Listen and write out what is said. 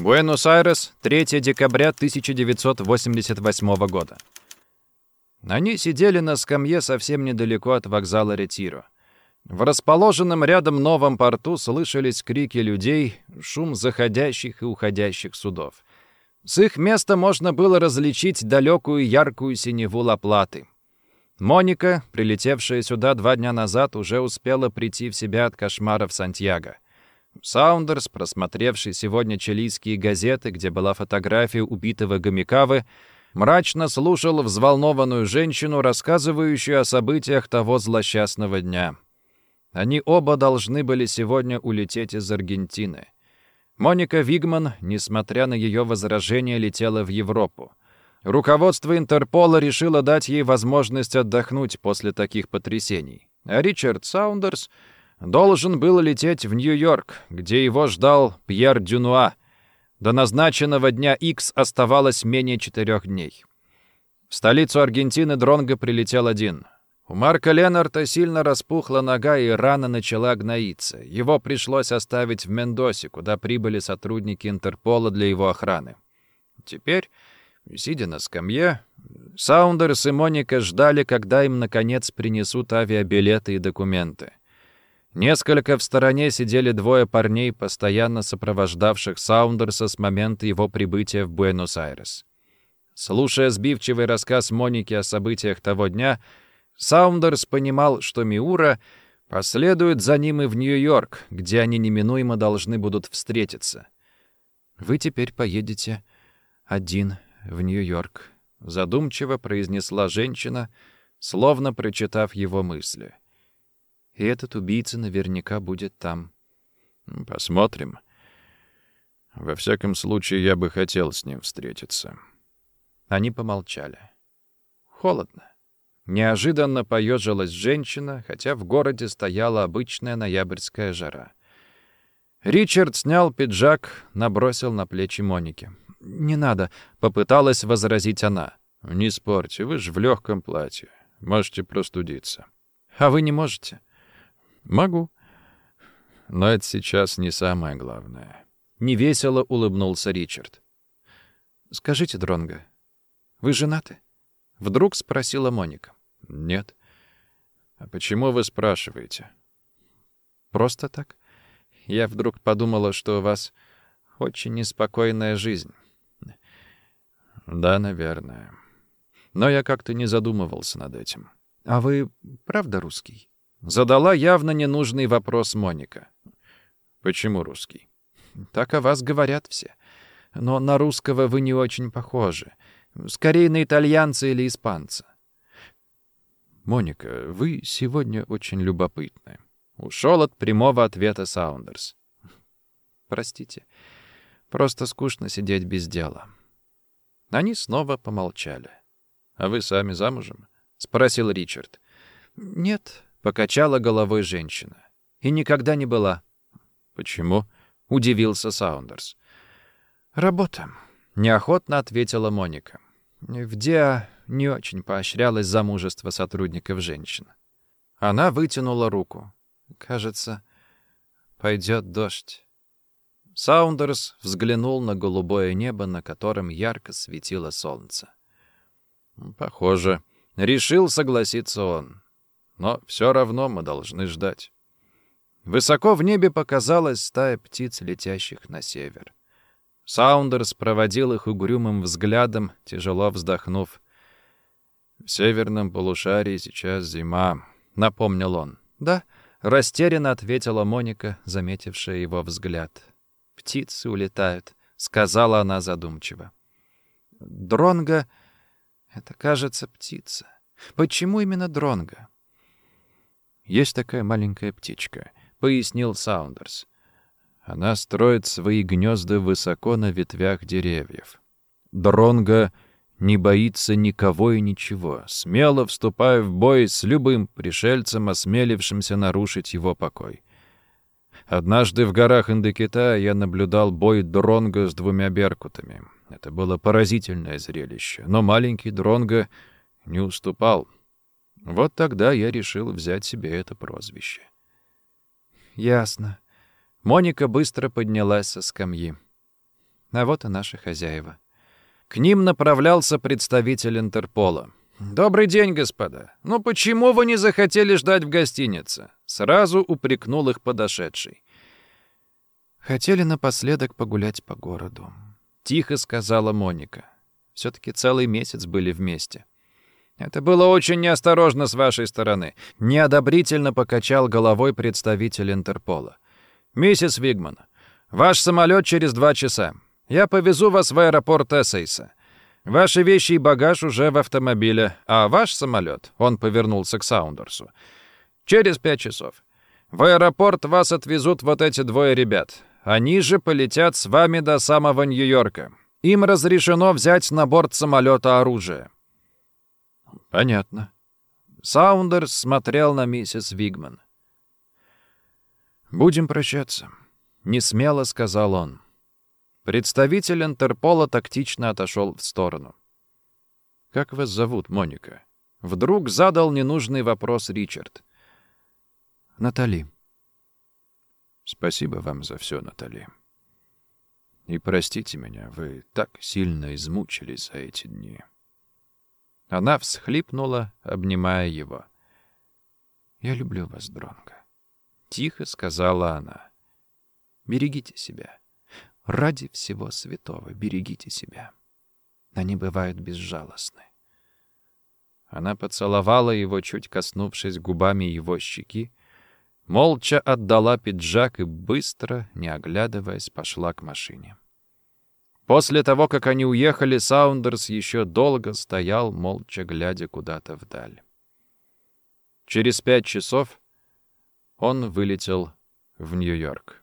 Буэнос-Айрес, 3 декабря 1988 года. Они сидели на скамье совсем недалеко от вокзала Ретиро. В расположенном рядом новом порту слышались крики людей, шум заходящих и уходящих судов. С их места можно было различить далекую яркую синеву Лаплаты. Моника, прилетевшая сюда два дня назад, уже успела прийти в себя от кошмаров Сантьяго. Саундерс, просмотревший сегодня чилийские газеты, где была фотография убитого Гомикавы, мрачно слушал взволнованную женщину, рассказывающую о событиях того злосчастного дня. Они оба должны были сегодня улететь из Аргентины. Моника Вигман, несмотря на ее возражения, летела в Европу. Руководство Интерпола решило дать ей возможность отдохнуть после таких потрясений. А Ричард Саундерс — должен был лететь в Нью-Йорк, где его ждал Пьер Дюнуа. До назначенного дня X оставалось менее четырех дней. В столицу Аргентины Дронго прилетел один. У Марка Ленарта сильно распухла нога и рана начала гноиться. Его пришлось оставить в Мендосе, куда прибыли сотрудники Интерпола для его охраны. Теперь, сидя на скамье, Саундерс и Моника ждали, когда им, наконец, принесут авиабилеты и документы. Несколько в стороне сидели двое парней, постоянно сопровождавших Саундерса с момента его прибытия в Буэнос-Айрес. Слушая сбивчивый рассказ Моники о событиях того дня, Саундерс понимал, что Миура последует за ним и в Нью-Йорк, где они неминуемо должны будут встретиться. «Вы теперь поедете один в Нью-Йорк», — задумчиво произнесла женщина, словно прочитав его мысли. — и этот убийца наверняка будет там. Посмотрим. Во всяком случае, я бы хотел с ним встретиться. Они помолчали. Холодно. Неожиданно поежилась женщина, хотя в городе стояла обычная ноябрьская жара. Ричард снял пиджак, набросил на плечи Моники. «Не надо», — попыталась возразить она. «Не спорьте, вы же в легком платье. Можете простудиться». «А вы не можете?» «Могу. Но это сейчас не самое главное». Невесело улыбнулся Ричард. «Скажите, Дронго, вы женаты?» Вдруг спросила Моника. «Нет». «А почему вы спрашиваете?» «Просто так. Я вдруг подумала, что у вас очень неспокойная жизнь». «Да, наверное. Но я как-то не задумывался над этим». «А вы правда русский?» Задала явно ненужный вопрос Моника. «Почему русский?» «Так о вас говорят все. Но на русского вы не очень похожи. Скорее на итальянца или испанца». «Моника, вы сегодня очень любопытны». Ушел от прямого ответа Саундерс. «Простите, просто скучно сидеть без дела». Они снова помолчали. «А вы сами замужем?» — спросил Ричард. «Нет, — покачала головой женщина. «И никогда не была». «Почему?» — удивился Саундерс. «Работа», — неохотно ответила Моника. В ДИА не очень поощрялось замужество сотрудников женщин. Она вытянула руку. «Кажется, пойдет дождь». Саундерс взглянул на голубое небо, на котором ярко светило солнце. «Похоже». Решил согласиться он. Но все равно мы должны ждать. Высоко в небе показалась стая птиц, летящих на север. Саундерс проводил их угрюмым взглядом, тяжело вздохнув. «В северном полушарии сейчас зима», — напомнил он. «Да», — растерянно ответила Моника, заметившая его взгляд. «Птицы улетают», — сказала она задумчиво. «Дронго — это, кажется, птица. Почему именно Дронго?» Есть такая маленькая птичка», — пояснил Саундерс. Она строит свои гнезда высоко на ветвях деревьев. Дронго не боится никого и ничего, смело вступая в бой с любым пришельцем, осмелившимся нарушить его покой. Однажды в горах Индокитая я наблюдал бой Дронго с двумя беркутами. Это было поразительное зрелище, но маленький Дронго не уступал — вот тогда я решил взять себе это прозвище. Ясно. Моника быстро поднялась со скамьи. А вот и наши хозяева. К ним направлялся представитель Интерпола. «Добрый день, господа. Ну почему вы не захотели ждать в гостинице?» Сразу упрекнул их подошедший. «Хотели напоследок погулять по городу», — тихо сказала Моника. Все-таки целый месяц были вместе. «Это было очень неосторожно с вашей стороны», — неодобрительно покачал головой представитель Интерпола. «Миссис Вигман, ваш самолет через два часа. Я повезу вас в аэропорт Эссейса. Ваши вещи и багаж уже в автомобиле, а ваш самолет, он повернулся к Саундерсу, через пять часов. В аэропорт вас отвезут вот эти двое ребят. Они же полетят с вами до самого Нью-Йорка. Им разрешено взять на борт самолета оружие». «Понятно». Саундерс смотрел на миссис Вигман. «Будем прощаться», — несмело сказал он. Представитель Интерпола тактично отошел в сторону. «Как вас зовут, Моника?» Вдруг задал ненужный вопрос Ричард. «Натали». «Спасибо вам за все, Натали. И простите меня, вы так сильно измучились за эти дни». Она всхлипнула, обнимая его. «Я люблю вас, Дронго», — тихо сказала она. «Берегите себя». Ради всего святого берегите себя. Они бывают безжалостны. Она поцеловала его, чуть коснувшись губами его щеки, молча отдала пиджак и быстро, не оглядываясь, пошла к машине. После того, как они уехали, Саундерс еще долго стоял, молча глядя куда-то вдаль. Через пять часов он вылетел в Нью-Йорк.